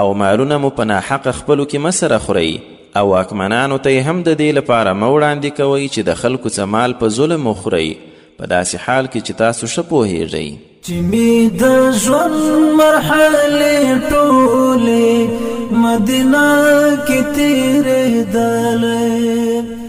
او مالونه مو په ناحقه خپلو کې مه سره خورئ او واکمنانو ته یې هم د دې لپاره مه وړاندې کوئ چې د خلکو څه مال په ظلم وخورئ په داسې حال کې چې تاسو ښه پوهیږئ چې می د ژوند مرحله ټوله مدینه کې تیرې دلې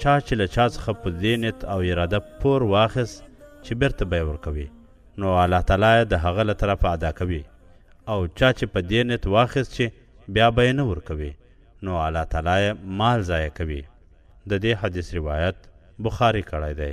چا چې له چا څخه په دې نیت او اراده پور واخیست چې بېرته به یې ورکوي، نو الله تعالی یې د هغه له طرفه ادا کوي او چا چې په دې نیت واخیست چې بیا به یې نه ورکوي، نو الله تعالی یې مال ضایع کوي. د دې حدیث روایت بخاري کړی دی.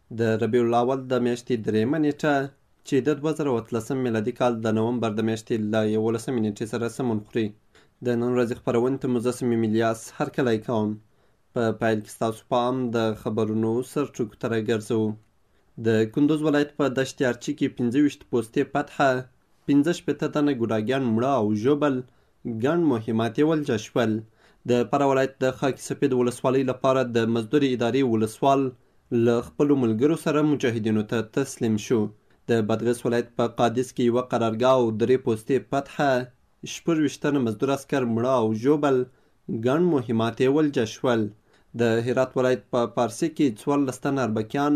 د ربیع الاول د میاشتې درېیمه نېټه چې د دوه زره او اتلسم میلادي کال د نومبر د میاشتې له یولسمې نېټې سره سمون خوري. د نن ورځې خپرونې ته مو زه صمیم الیاس هرکلی کوم. په پیل کې ستاسو پام د خبرونو سر ټکو ته راګرځوو. د کندوز ولایت په دشت ارچي کې پنځه ویشت پوستې فتحه، پنځه شپېته تنه ګوډاګیان مړه او ژوبل، ګڼ مهمات یې ولجه شول. د فراه ولایت د خاک سپید ولسوالۍ لپاره د مزدور ادارې ولسوال له خپلو ملګرو سره مجاهدینو ته تسلیم شو. د بادغیس ولایت په قادس کې یوه قرارګاه او درې پوستې فتحه، شپږ ویشت تنه مزدور عسکر مړه او ژوبل، ګڼ مهمات یې ولجه شول. د هرات ولایت په پارسي کې څوارلس تنه اربکیان،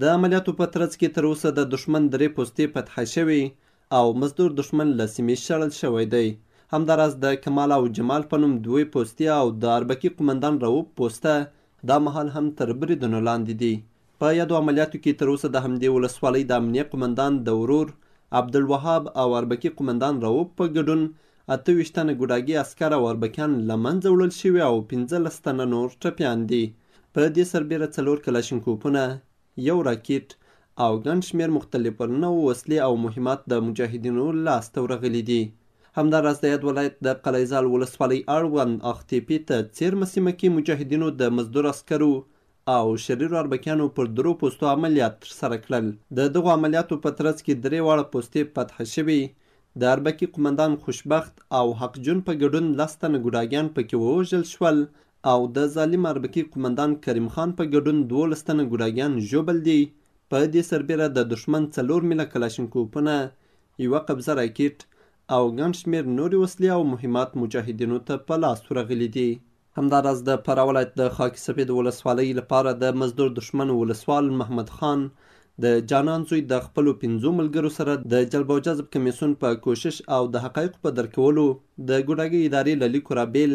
د عملیاتو په ترڅ کې تر اوسه د دښمن درې پوستې فتح شوې او مزدور دښمن له سیمې شړل شوی دی. همداراز د کمال او جمال په نوم دوې پوستې او د اربکي قومندان رؤف پوسته دا مهال هم تر بریدونو لاندې دي. په یادو عملیاتو کې تر اوسه د همدې ولسوالۍ د امنیه قومندان د ورور عبدالوهاب او اربکي قومندان رؤف په ګډون اته ویشت تنه ګوډاګي عسکر او اربکیان له منځه وړل شوي او پنځلس تنه نور ټپیان دي. په دې سربېره څلور کلاشینکوفونه، یو راکټ او ګڼ شمېر مختلف نوع وسلې او مهمات د مجاهدینو لاس ته ورغلي دي. همدا راز د یاد ولایت د قلعه زال ولسوالۍ اړوند اخ تېپې ته څېرمه سیمه کې مجاهدینو د مزدور عسکرو او شریرو اربکیانو پر درو پوستو عملیات ترسره کړل. د دغو عملیاتو په ترڅ کې درې واړه پوستې فتح شوې، د اربکي قومندان خوشبخت او حق جون په ګډون لس تنه ګوډاګیان په کې ووژل شول او د ظالم اربکي قومندان کریم خان په ګډون دوولس تنه ګوډاګیان ژوبل دي، په دې سربېره د دښمن څلور میله کلاشینکوفونه، یوه قبضه راکیټ او ګڼ شمېر نورې وسلې او مهمات مجاهدینو ته په لاس ورغلي دي. همداراز د فراه ولایت د خاک سفید ولسوالۍ لپاره د مزدور دښمن ولسوال محمد خان د جانان زوی د خپلو پنځو ملګرو سره د جلب او جذب کمېسیون په کوشش او د حقایقو په درکولو د ګوډاګۍ ادارې له لیکو رابېل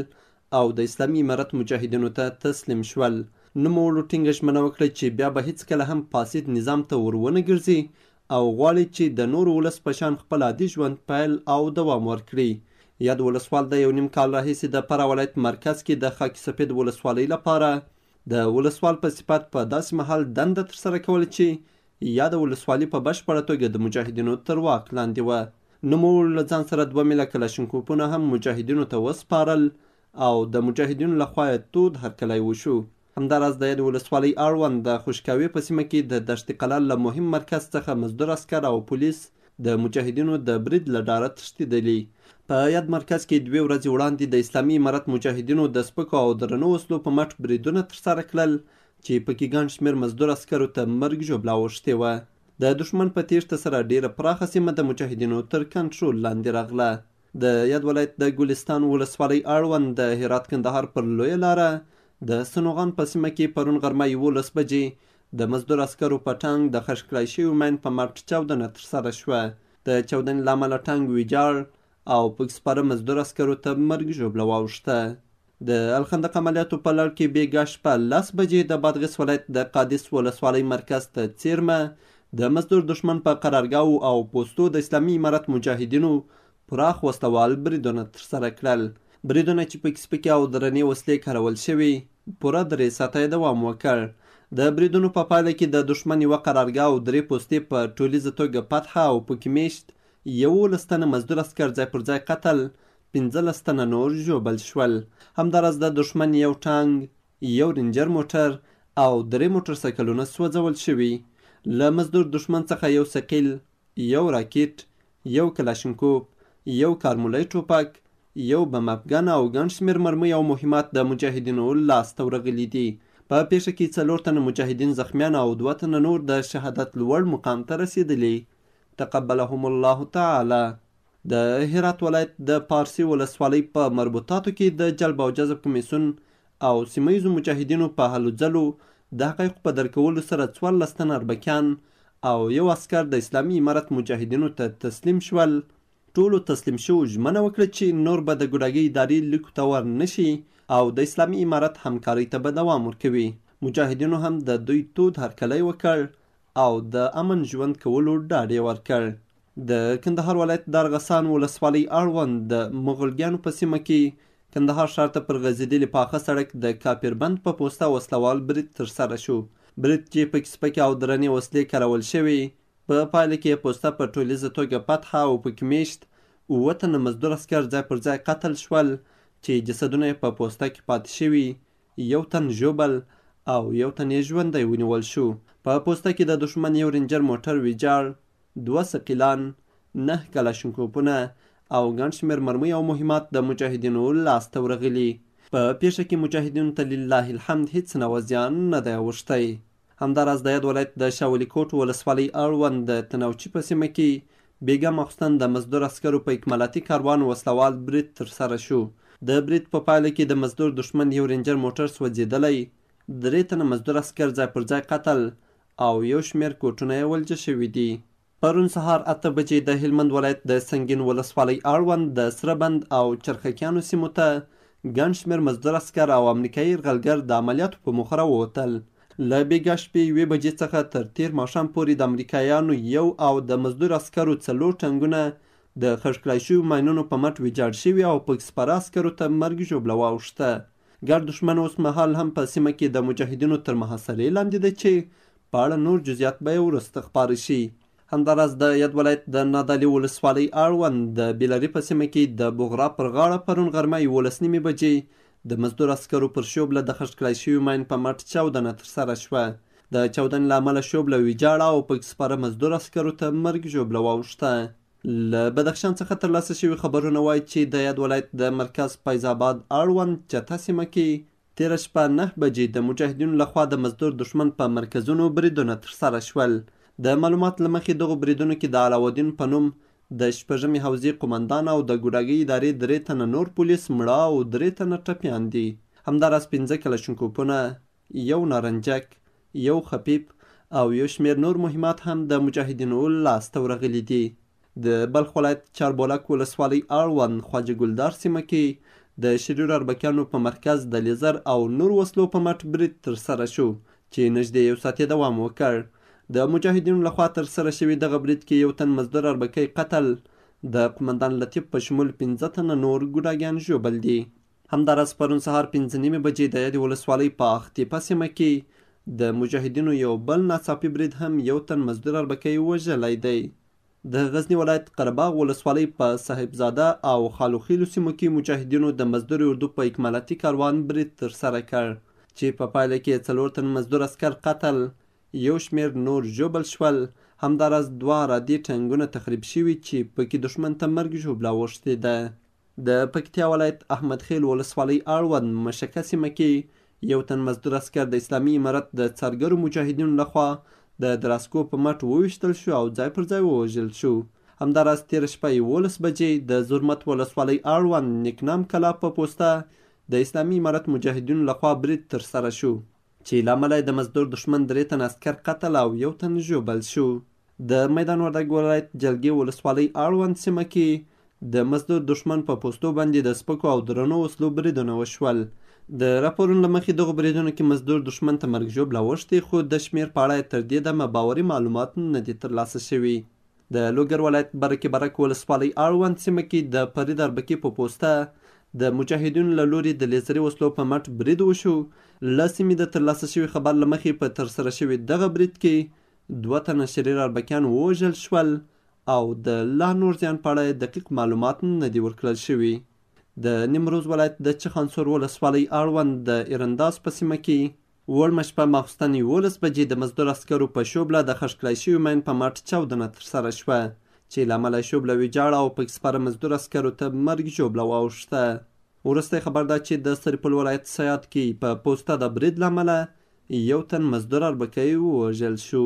او د اسلامي امارت مجاهدینو ته تسلیم شول. نوموړو ټینګه ژمنه وکړه چې بیا به هېڅکله هم فاسد نظام ته ور ونه ګرځي او غواړي چې د نور ولس په شان خپل عادي ژوند پیل او دوام ورکړي. یاد ولسوال د یو نیم کال راهیسې د فراه ولایت مرکز کې د خاک سفید ولسوالۍ لپاره د ولسوال په صفت په داسې مهال دنده ترسره کوله چې یاده ولسوالي په بشپړه توګه د مجاهدینو تر واک لاندې وه. نوموړو له ځان سره دوه میله کلاشینکوپونه هم مجاهدینو ته وسپارل او د مجاهدینو له خوا یې تود هرکلی وشو. همداراز د یادې ولسوالۍ اړوند د خوشکاوې په سیمه کې د دشت قلعه له مهم مرکز څخه مزدور عسکر او پولیس د مجاهدینو د برید له ډاره تښتیدلي. په یاد مرکز کې دوې ورځې وړاندې د اسلامي امارت مجاهدینو د سپکو او درنو وسلو په مټ بریدونه ترسره کړل چې پکې ګڼ شمیر مزدور عسکرو ته مرګ ژوبله اوښتې وه. د دښمن په تېښته سره ډېره پراخه سیمه د مجاهدینو تر کنټرول لاندې راغله. د یاد ولایت د ګلستان ولسوالۍ اړوند د هرات کندهار پر لویه لاره د سنوغان په سیمه کې پرون غرمه یوولس بجې د مزدور عسکرو په ټانګ د خښ کړای شوي ماین په مټ چاودنه ترسره شوه. د چاودنې له امله ټانګ ویجاړ او پکې سپاره مزدور عسکرو ته مرګ ژوبله واوښته. د الخندق عملیاتو په لړ کې بیګا شپه لس بجې د بادغیس ولایت د قادس ولسوالۍ مرکز ته څیرمه د مزدور دښمن په قرارګاو او پوستو د اسلامي امارت مجاهدینو پراخ وسله وال بریدونه ترسره کړل. بریدونه چې پکې سپکې او درنې وسلې کارول شوې، پوره درې ساعته یې دوام وکړ. د بریدونو په پایله کې د دښمن یوه قرارګاه او درې پوستې په ټولیزه توګه فتحه او پکې میشت یوولس تنه مزدور عسکر ځای پر ځای قتل، پنځلس تنه نور ژوبل شول. همداراز د دښمن یو ټانګ، یو رینجر موټر او درې موټر سایکلونه سوځول شوي. له مزدور دښمن څخه یو ثقیل، یو راکیټ، یو کلاشینکوف، یو کارمولی ټوپک، یو بم اپ ګن او ګڼ شمېر مرمۍ او مهمات د مجاهدینو لاس ته ورغلي دي. په پېښه کې څلور تنه مجاهدین زخمیان او دوه تنه نور د شهادت لوړ مقام ته رسېدلي. تقبلهم الله تعالی. د هرات ولایت د پارسي ولسوالۍ په مربوطاتو کې د جلب او جذب کمیسیون او سیمه ییزو مجاهدینو په هلو ځلو د حقایقو په درک کولو سره څوارلس تنه اربکیان او یو عسکر د اسلامي امارت مجاهدینو ته تسلیم شول. ټولو تسلیم شوو ژمنه وکړه چې نور به د ګوډاګۍ ادارې لیکو ته ور نه شي او د اسلامي امارت همکارۍ ته به دوام ورکوي. مجاهدینو هم د دوی تود هرکلی وکړ او د امن ژوند کولو ډاډ یې ورکړ. د کندهار ولایت دارغسان ولسوالۍ اړوند د مغولګیانو په سیمه کې کندهار ښار ته پر غځېدلي پاخه سړک د کاپیربند په پوسته وسلوال برید ترسره شو. برید چې پکې سپکې او درنې وسلې کارول شوې، په پایله کې یې پوسته په ټولیزه توګه فتح او پکې میشت اووه تنه مزدور عسکر ځای پر ځای قتل شول چې جسدونه یې په پوسته کې پاتې شوي یو تن ژوبل او یو تن یې ژوندی ونیول شو. په پوسته کې د دښمن یو رینجر موټر ویجاړ، دوه ثقیلان، نهه کلاشینکوپونه او ګڼ شمېر مرمۍ او مهمات د مجاهدینو لاس ته ورغلي. په پېښه کې مجاهدینو ته لله الحمد هېڅ نوع زیان نه دی اوښتی. همداراز د یاد ولایت د شاه ولي کوټ ولسوالۍ اړوند د تنوچي په سیمه کې بېګا ماخوستن د مزدور عسکرو په اکمالاتي کاروان وسله وال برید ترسره شو. د برید په پایله کې د مزدور دښمن یو رینجر موټر سوځېدلی، درې تنه مزدور عسکر ځای پر ځای قتل او یو شمېر کوټونه یې ولجه شوي دي. پرون سهار اته بجې د هلمند ولایت د سنګین ولسوالۍ اړوند د سره بند او چرخکیانو سیمو ته ګڼ شمېر مزدور عسکر او امریکایي یرغلګر د عملیاتو په موخه راووتل. له بېګا شپې یوې بجې څخه تر تېر ماښام پورې د امریکایانو یو او د مزدور عسکرو څلور ټانګونه د خښ کړای شویو ماینونو په مټ ویجاړ شوي او پکې سپاره عسکرو ته مرګ ژوبله واوښته. ګډ دښمن اوس مهال هم په سیمه کې د مجاهدینو تر محاصرې لاندې دی چې په اړه نور جزیات به یې وروسته خپاره شي. همداراز د یاد ولایت د نادعلي ولسوالۍ اړوند د بیلري په سیمه کې د بغرا پر غاړه پرون غرمه یولس نیمې بجې د مزدور عسکرو پر شوبله د خښت کړای شوي ماین په مټ چاودنه ترسره شوه. د چاودنې له امله شوبله ویجاړه او پکې سپاره مزدور عسکرو ته مرګ ژوبله واوښته. له بدخشان څخه ترلاسه شوي خبرونه وايي چې د یاد ولایت د مرکز فیض اباد اړوند چته سیمه کې تېره شپه نهه بجې د مجاهدینو لخوا د مزدور دښمن په مرکزونو بریدونه ترسره شول. د معلومات له مخې دغو بریدونو کې د علاوالدین په نوم د شپږمې حوزې قومندان او د ګوډاګۍ ادارې درې تنه نور پولیس مړه او درې تنه ټپیان دي. همداراز پنځه کلشنکوپونه، یو نارنجک، یو خپیپ او یو شمېر نور مهمات هم د مجاهدینو لاس ته ورغلي دي. د بلخ ولایت چاربولک ولسوالۍ اړوند خواجه ګلدار سیمه کې د شریرو اربکیانو په مرکز د لیزر او نور وسلو په مټ برید ترسره شو چې نژدې یو ساعت یې دوام وکړ. د مجاهدینو له خوا ترسره شوي دغه برید کې یو تن مزدور اربکی قتل، د قومندان لطیف په شمول پنځه تنه نور ګوډاګیان ژوبل دي. همداراز پرون سهار پنځه نیمې بجې د یادې ولسوالۍ په اخ تیپه سیمه کې د مجاهدینو یو بل ناڅاپي برید هم یو تن مزدور اربکی وژلی دی. د غزني ولایت قرهباغ ولسوالۍ په صاحبزاده او خالوخیلو سیمو کې مجاهدینو د مزدور اردو په اکمالاتي کاروان برید ترسره کړ چې په پایله کې څلور تن مزدور عسکر قتل، یو شمېر نور ژوبل شول، همداراز دوه عرادي ټانګونه تخریب شوي چې پکې دښمن ته مرګ ژوبله اوښتې ده. د پکتیا ولایت احمد خیل ولسوالۍ اړوند مشکه سیمه کې یو تن مزدور عسکر د اسلامي امارت د څارګرو مجاهدینو لخوا د دراسکو په مټ وویشتل شو او ځای پر ځای ووژل شو. همداراز تېره شپه یوولس بجې د زرمت ولسوالۍ اړوند نیکنام کلا په پوسته د اسلامي امارت مجاهدینو لخوا برید ترسره شو. چې له امله یې د مزدور دښمن درې تنه عسکر قتل او یو تن ژوبل شو. د میدان وردګ ولایت جلګې ولسوالۍ اړوند سیمه کې د مزدور دښمن په پوستو باندې د سپکو او درنو وسلو بریدونه وشول. د راپورونو له مخې دغو بریدونو کې مزدور دښمن ته مرګ ژوبله اوښتې، خو د شمېر په اړه تر دې دمه باوري معلومات نه دي ترلاسه شوي. د لوګر ولایت برکې برک ولسوالۍ اړوند سیمه کې د پري دربکي په پوسته د مجاهدینو له لوري د لیزري وسلو په مټ برید وشو له سیمې د ترلاسه شوي خبر له مخې په ترسره شوي دغه برید کې دوه تنه شریر اربکیان ووژل شول او د لا نور زیان په اړه دقیق معلومات نه دي ورکړل شوي د نیمروز ولایت د چخانسور ولسوالۍ اړوند د ایرنداز په سیمه کې وړمه شپه ماخوستن یوولس بجې د مزدور عسکرو په شوبله د خښ کړای شوي مین په مټ چاودنه ترسره شوه چې له امله یې شوبله ویجاړه او پکې سپاره مزدور عسکرو ته مرګ ژوبله واوښته. وروستی خبر دا چې د سرپل ولایت سیاد کې په پوسته د برید له امله یو تن مزدور اربکی ووژل شو.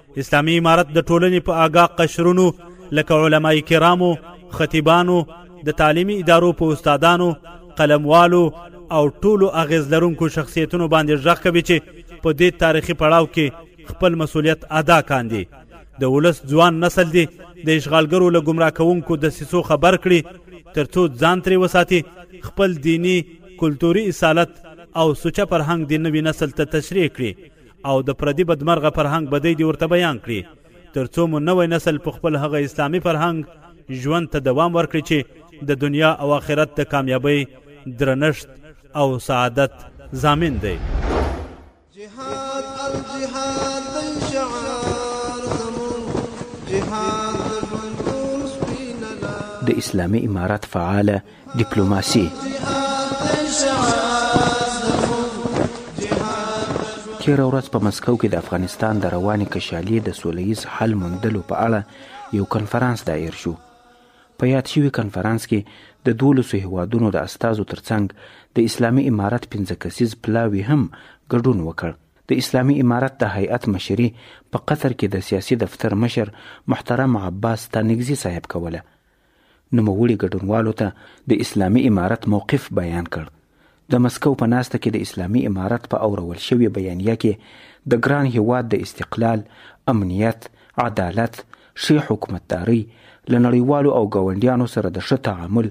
اسلامي امارت د ټولنې په آګاه قشرونو لکه علما کرامو خطیبانو د تعلیمي ادارو په استادانو قلموالو او ټولو اغیز لرونکو شخصیتونو باندې ژغ کوي چې په دې تاریخي پړاو کې خپل مسولیت ادا کاندي د ولس ځوان نسل دی د اشغالګرو له ګمراه کوونکو د سیسو خبر کړي ترڅو ځان ترې وساتي خپل دینی کلتوري اصالت او سوچه فرهنګ د نوي نسل ته تشریح کړي او د پردي بدمرغه فرهنګ بدۍ دې ورته بیان کړي تر څو مو نوی نسل په خپل هغه اسلامي فرهنګ ژوند ته دوام ورکړي چې د دنیا او آخرت د کامیابۍ، درنښت او سعادت ضامن دی. جهاد الجهاد دی شعار زموږ جهاد د ژوند ټول سپینه لار. د اسلامي امارت فعاله ډیپلوماسي تېره ورځ په مسکو کې د افغانستان د روانې کشالې د سولهییز حل موندلو په اړه یو کنفرانس دایر شو په یاد شوي کنفرانس کې د دولسو هیوادونو د استازو ترڅنګ د اسلامي امارت پنځه کسیز پلاوي هم ګډون وکړ د اسلامي امارت د هیئت مشري په قطر کې د سیاسي دفتر مشر محترم عباس تانګزي صاحب کوله نوموړي ګډونوالو ته د اسلامي امارت موقف بیان کړ. د مسکو په ناسته کې د اسلامي امارت په اورول شوې بیانیه کې د ګران هېواد د استقلال، امنیت، عدالت، ښې حکومتدارۍ، له نړیوالو او ګاونډیانو سره د ښه تعامل،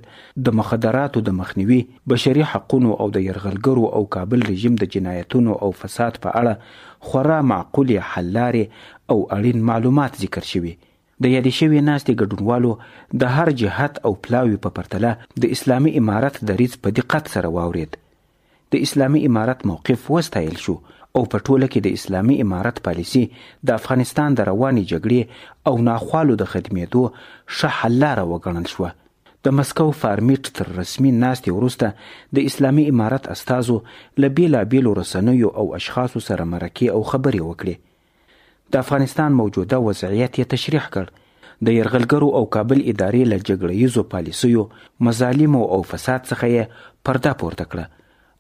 د مخدراتو د مخنیوي، بشري حقونو او د یرغلګرو او کابل رژیم د جنایتونو او فساد په اړه خورا معقولې حللارې او اړین معلومات ذکر شوي د یادې شوې ناستې ګډونوالو د هر جهت او پلاوي په پرتله د اسلامي امارت دریځ په دقت سره واورېد. د اسلامي امارت موقف وستایل شو او په ټوله کې د اسلامي امارت پالیسي د افغانستان د روانې جګړې او ناخوالو د ختمېدو ښه حللاره وګڼل شوه. د مسکو فارمیټ تر رسمي ناستې وروسته د اسلامي امارت استازو له بېلابېلو رسنیو او اشخاصو سره مرکې او خبرې وکړې. د افغانستان موجوده وضعیت یې تشریح کړ، د یرغلګرو او کابل ادارې له جګړه ییزو پالیسیو، مظالمو او فساد څخه یې پرده پورته کړه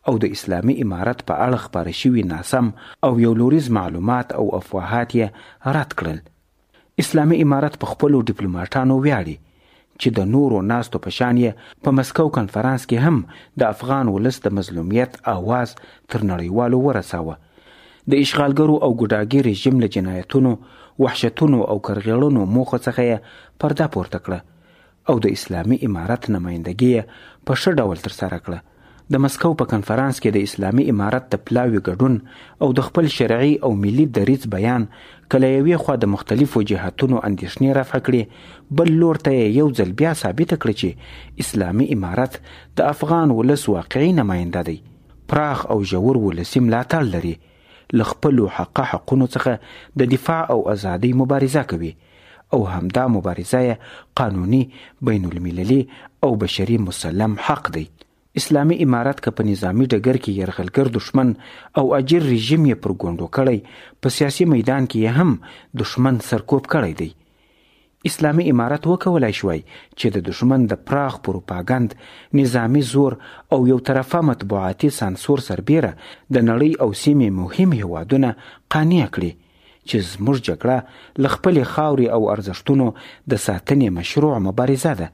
او د اسلامي امارت په اړه خپاره شوي ناسم او یو لوریز معلومات او افواهات یې رد کړل. اسلامي امارت په خپلو ډیپلوماټانو ویاړي. چې د نورو ناستو په شان یې په مسکو کنفرانس کې هم د افغان ولس د مظلومیت اواز تر نړیوالو ورساوه د اشغالګرو او ګډاګي رژیم له جنایتونو وحشتونو او کرغیړنو موخو څخه یې پرده پورته کړه او د اسلامي امارت نمایندګي یې په ښه ډول ترسره کړه د مسکو په کنفرانس کې د اسلامي امارت د پلاوي ګډون او د خپل شرعي او ملي دریځ بیان که له یوې خوا د مختلفو جهتونو اندېښنې رفع کړې بل لور ته یې یو ځل بیا ثابته کړه چې اسلامي امارت د افغان ولس واقعي نماینده دی پراخ او ژور ولسي ملاتړ لري له خپلو حقه حقونو څخه د دفاع او ازادۍ مبارزه کوي او همدا مبارزه یې قانوني، بین المللي او بشري مسلم حق دی. اسلامي امارت که په نظامي ډګر کې یرغلګر دښمن او اجیر رژیم یې پر ګونډو کړی، په سیاسي میدان کې یې هم دښمن سرکوب کړی دی. اسلامي امارت وکولای شوای چې د دښمن د پراخ پروپاګند، نظامي زور او یو طرفه مطبوعاتي سانسور سربېره د نړۍ او سیمې مهم هېوادونه قانع کړي، چې زموږ جګړه له خپلې خاورې او ارزښتونو د ساتنې مشروع مبارزه ده.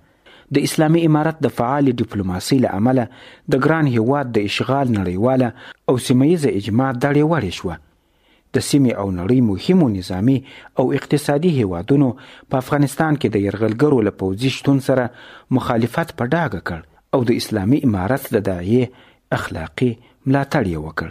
د اسلامي امارت د فعالې ډیپلوماسۍ له امله د ګران هېواد د اشغال نړیواله او سیمه ییزه اجماع دړې وړې شوه. د سیمې او نړۍ مهمو نظامي او اقتصادي هېوادونو په افغانستان کې د یرغلګرو له پوځي شتون سره مخالفت په ډاګه کړ او د اسلامي امارت د داعیې اخلاقي ملاتړ یې وکړ.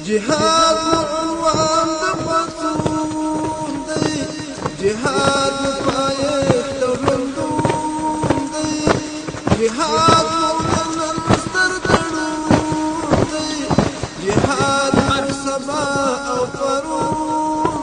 جهاد مو عنوان د پښتون دی جهاد مو پایښت د ړوندون دی جهاد مو د نن ستر تړون دی جهاد مو سبا او پرون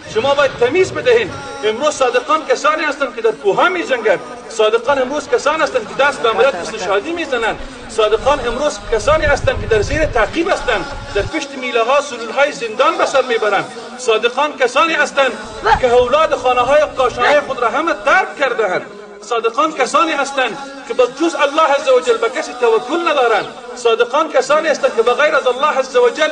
شما باید تمیز بدهید امروز صادقان کسانی هستند که در کوه میجنگند صادقان امروز کسانی هستند که دست به ملت مثل شادی میزنند صادقان امروز کسانی هستند که در زیر تعقیب هستند در پشت میله ها سلول های زندان به سر میبرند صادقان کسانی هستند که اولاد خانه های قاشانه خود را همه ترک کردهاند صادقان کسانی هستند که به جز الله عز وجل به کسی توکل ندارند صادقان کسانی هستند که به غیر از الله عز وجل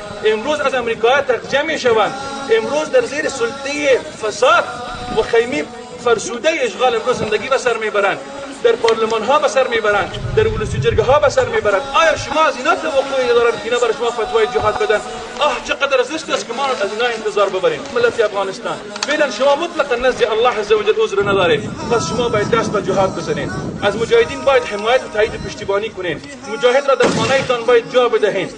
امروز از امریکا ترجه می شوند امروز در زیر سلطه فساد و خیمی فرسوده اشغال امروز زندگی به سر میبرند در پارلمان ها به سر میبرند در ولسی جرگه ها به سر میبرند آیا شما از اینا توقعی دارن که اینا برای شما فتوای جهاد بدن آه چقدر زشت است که ما از اینا انتظار ببریم ملت افغانستان فعلا شما مطلقا نزد الله عز وجل عذر ندارید پس شما باید دست به جهاد بزنید از مجاهدین باید حمایت و تایید و پشتیبانی کنید مجاهد را در خانه تان باید جا بدهید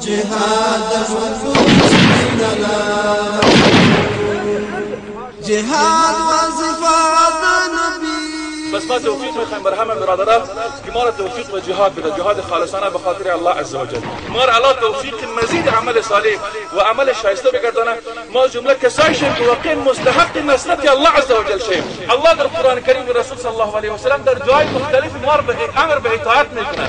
جهاد د ژوندون سپینه لار جهاد وظیفه د نبی بس ما توفیق میخوایم بر همه برادرها که ما را توفیق به جهاد بده جهاد خالصانه به خاطر الله عز وجل ما را الله توفیق مزید عمل صالح و عمل شایسته بگردانه ما جمله کسایی شیم که واقعا مستحق نصرت الله عز وجل شیم الله در قرآن کریم رسول صلی الله علیه وسلم در جای مختلف ما به امر به اطاعت میکنه